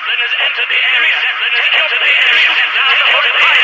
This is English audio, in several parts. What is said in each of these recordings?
Zeppelin has entered the area. Zeppelin has entered the area. Down the hood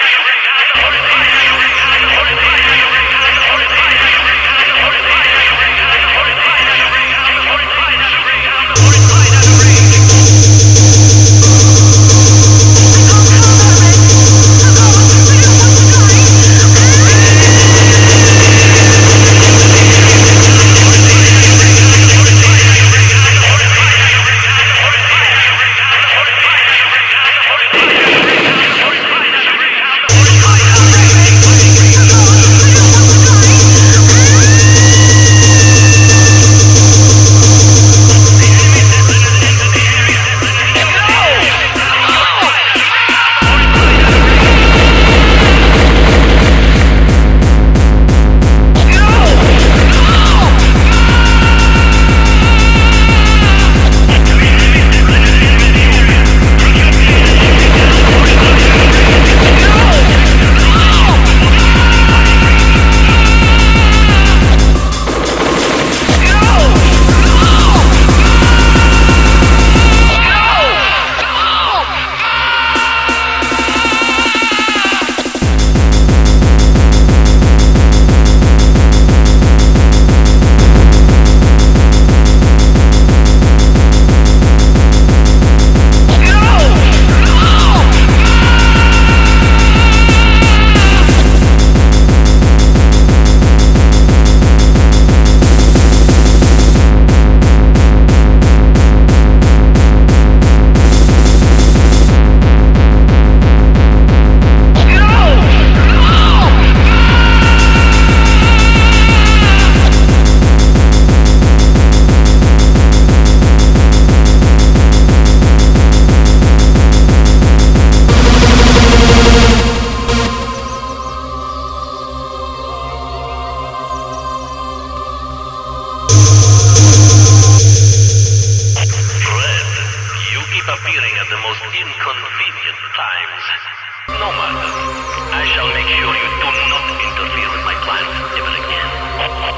appearing at the most inconvenient times. No matter. I shall make sure you do not interfere with my plans ever again.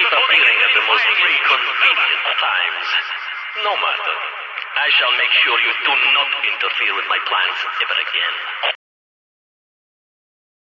Keep appearing at the most inconvenient times. No matter. I shall make sure you do not interfere with my plans ever again.